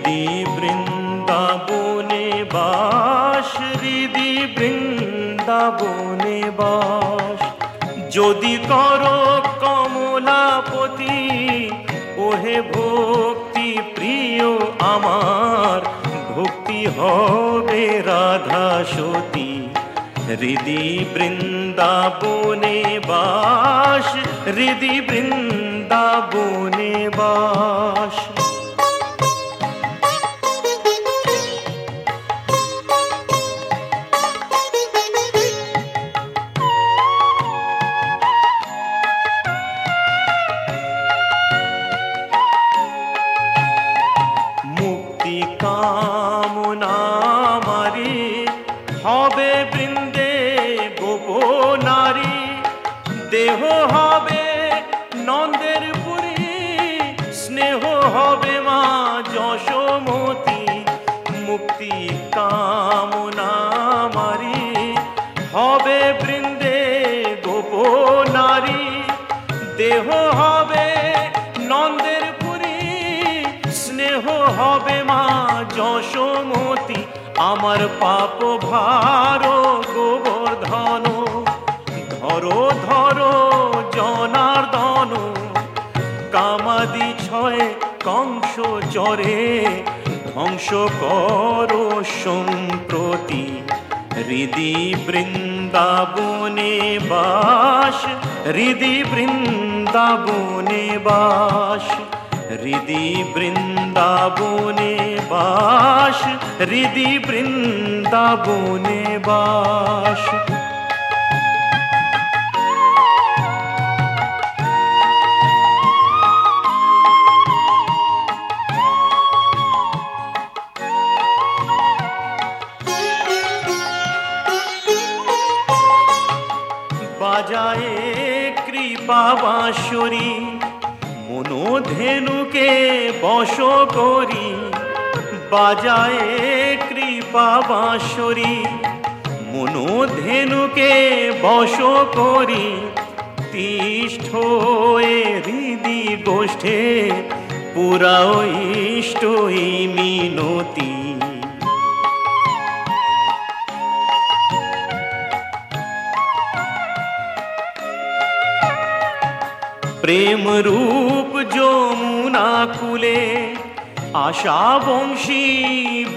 হৃদি বৃন্দাবনে বাস, হৃদি বৃন্দাবনে বাস। যদি কর কমলাপতি, ওহে ভক্তি প্রিয় আমার, ভক্তি হবে রাধা সতী। হৃদি বৃন্দাবনে বাস, হৃদি বৃন্দাবনে বাস। মুক্তি কামনা মারি, হবে বৃন্দে গোপনারী দেহ হবে নন্দের পুরী, স্নেহ হবে মা যশোমতি। আমার পাপ ভার গোবর্ধন, ধরো ধরো জনার্দন। কামাদি ছয় কংস চরে ধ্বংস করো সম্প্রতি। হৃদি বৃন্দাবনে বাস, হৃদি বৃন্দাবনে বাস, হৃদি বৃন্দাবনে বাস, হৃদি বৃন্দাবনে বাস। মনোধেনুকে বস করি, বাজায় কৃপা বাঁশরী। মনোধেনুকে বশ করি, তিষ্ঠ হৃদি গোষ্ঠে, পুরা ইষ্ট মিনতি। প্রেম রূপ যমুনা কুলে আশা বংশী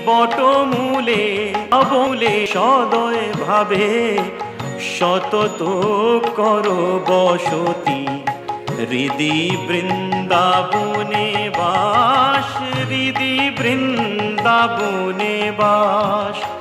বটমূলে, অবলে সদয় ভাবে শতত কর বসতি, হৃদি বৃন্দাবনে বাস, হৃদি বৃন্দাবনে বাস।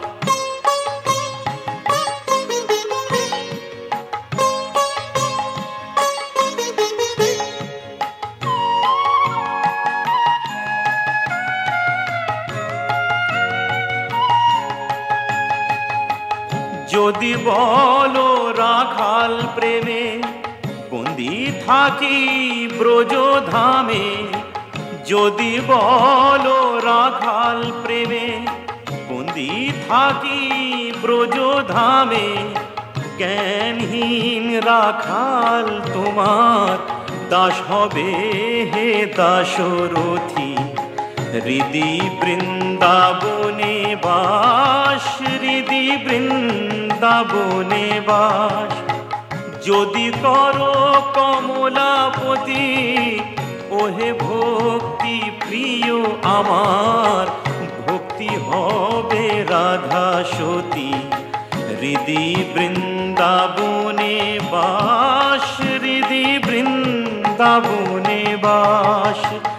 বন্দি থাকি ব্রজ ধামে যদি বলো রাখাল প্রেমে, বন্দি থাকি ব্রজ ধামে জ্ঞানহীন রাখাল তোমার, দাস হবে হে দাসরথী হৃদি বৃন্দাবনে বাস, হৃদি বৃন্দাবনে বাস। যদি করো কমলাপতি, ওহে ভক্তি প্রিয় আমার, ভক্তি হবে রাধা সতী। হৃদি বৃন্দাবনে বাস হৃদি বৃন্দাবনে বাস।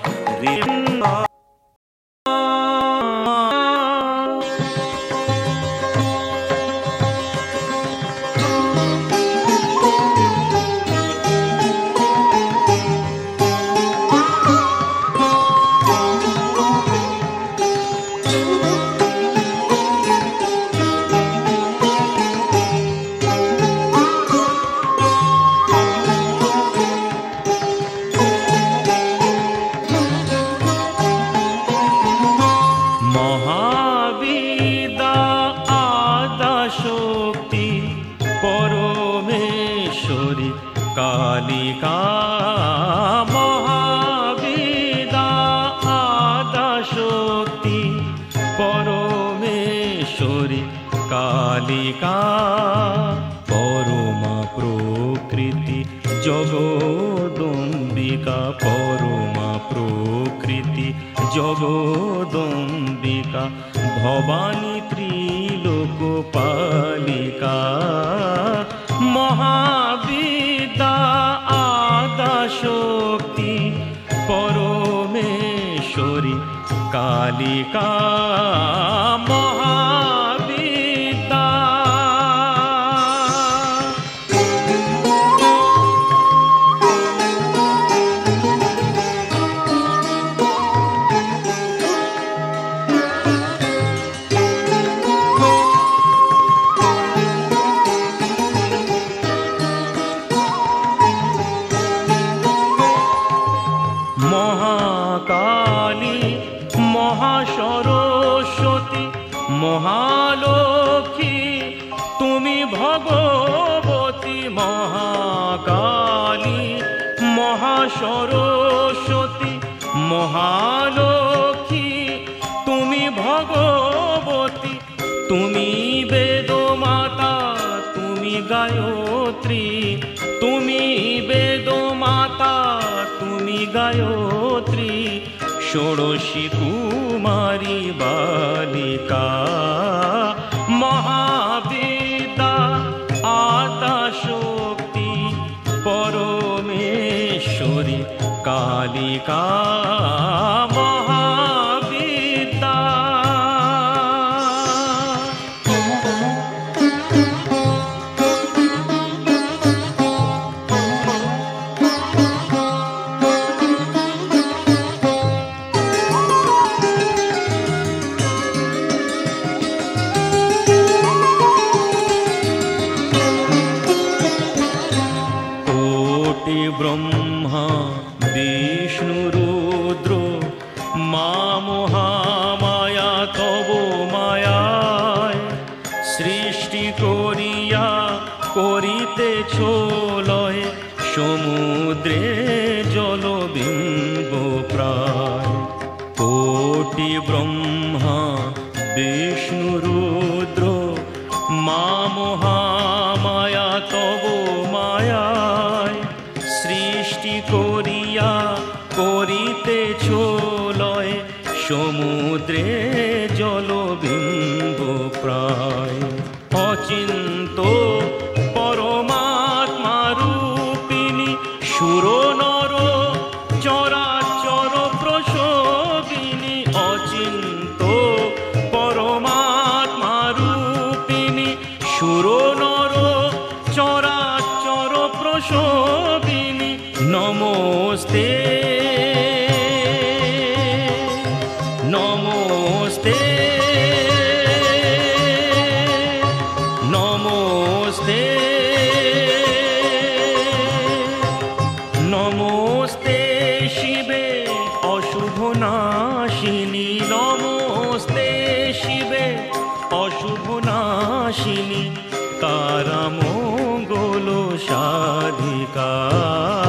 পরমেশ্বরী কালিকা মহাবিদা আদা শক্তি পরমেশ্বরী কালিকা পরমা প্রকৃতি জগদম্বিকা পরমা প্রকৃতি জগদম্বিকা ভবানী ত্রিলোকপালিকা মহাবিদ্যা कालिका মহালক্ষ্মী, তুমি ভগবতী মহাকালী, মহাসরস্বতী মহালক্ষ্মী, তুমি ভগবতী, তুমি বেদ মাতা তুমি গায়ত্রী, তুমি বেদ মাতা তুমি গায়ত্রী। ষোড়শী কুমারী বালিকা মহাবিদ্যা আতা শক্তি পরমেশ্বরী কালিকা। করিতে লয় সমুদ্রে জলবিম্ব প্রায়। কোটি ব্রহ্মা, বিষ্ণু, রুদ্র, মা মহামায়া, তব মায়ায় সৃষ্টি করিয়া করিতে লয় সমুদ্রে জলবিম্ব প্রায়। অচিন্ত शोभिनि नमोस्ते का